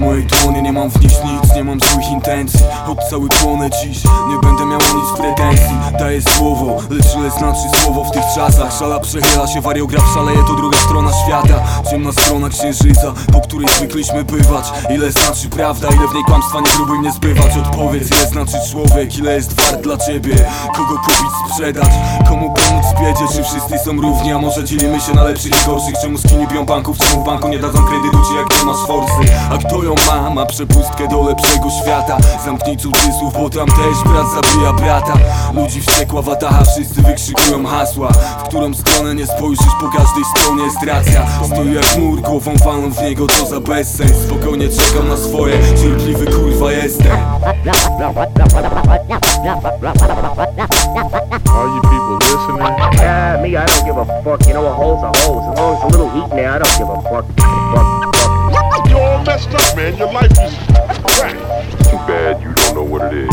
mojej dłonie Nie mam w nich nic, nie mam złych intencji. Choć cały płonę dziś Nie będę miał nic pretensji. Daję słowo, lecz ile znaczy słowo w tych czasach. Szala przechyla się, wariograf szaleje To druga strona świata Ciemna strona księżyca Po której zwykliśmy bywać Ile znaczy prawda, ile w niej kłamstwa Nie próbuj mnie zbywać Odpowiedz, ile znaczy człowiek Ile jest wart dla ciebie. Kogo kupić, sprzedać Komu pomóc w biedzie Czy wszyscy są równi, a może dzielimy się na lepszych i gorszych. Czemu skini biją banków, czemu w banku nie dadzą kredytu Ci jak nie masz forsy? A kto ją ma, ma przepustkę do lepszego świata. Zamknij cudzysłów, bo tam też brat zabija brata. Ludzi wściekła wataha, wszyscy wykrzykują hasła. W którą stronę nie spojrzysz, po każdej stronie jest racja jak mur, głową walą w niego, to za bezsens Spokojnie czekam na swoje, cierpliwy kurwa jestem All you people listening, Ah, me, I don't give a fuck. You know, a hole's a hole. As long as a little heat in there, I don't give a fuck. Fuck, fuck. You're all messed up, man. Your life is crack. Too bad you don't know what it is.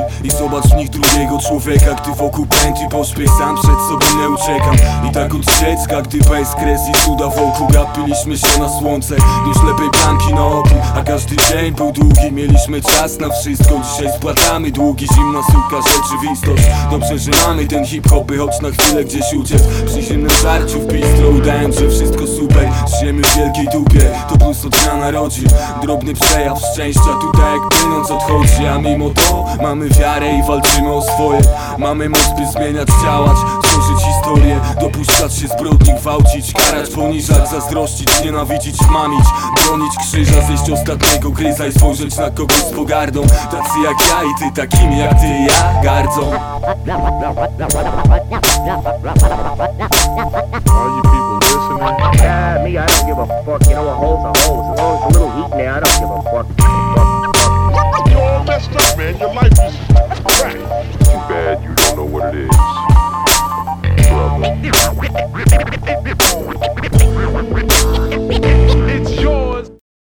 Oczy i zobacz w nich drugiego człowieka Gdy wokół pętli pośpiech sam przed sobą nie uciekam. I tak od dziecka, gdy bez kres i cuda wokół Gapiliśmy się na słońce, już lepiej blanki na oku A każdy dzień był długi, mieliśmy czas na wszystko Dzisiaj spłatamy długi, zimna suka, rzeczywistość Dobrze, że mamy ten hip-hop, by choć na chwilę gdzieś uciec Przy zimnym żarciu w bistro udałem, że wszystko super. Żyjemy w wielkiej dupie, to plus od dnia narodzin. Drobny przejaw szczęścia, tutaj jak pieniądz odchodzi. A mimo to mamy wiarę i walczymy o swoje. Mamy moc, by zmieniać, działać, tworzyć historię Dopuszczać się zbrodni, gwałcić, karać, poniżać Zazdrościć, nienawidzić, mamić, bronić krzyża Zejść ostatniego gryza i spojrzeć na kogoś z pogardą. Tacy jak ja i ty, takimi jak ty ja gardzą. All you people listening.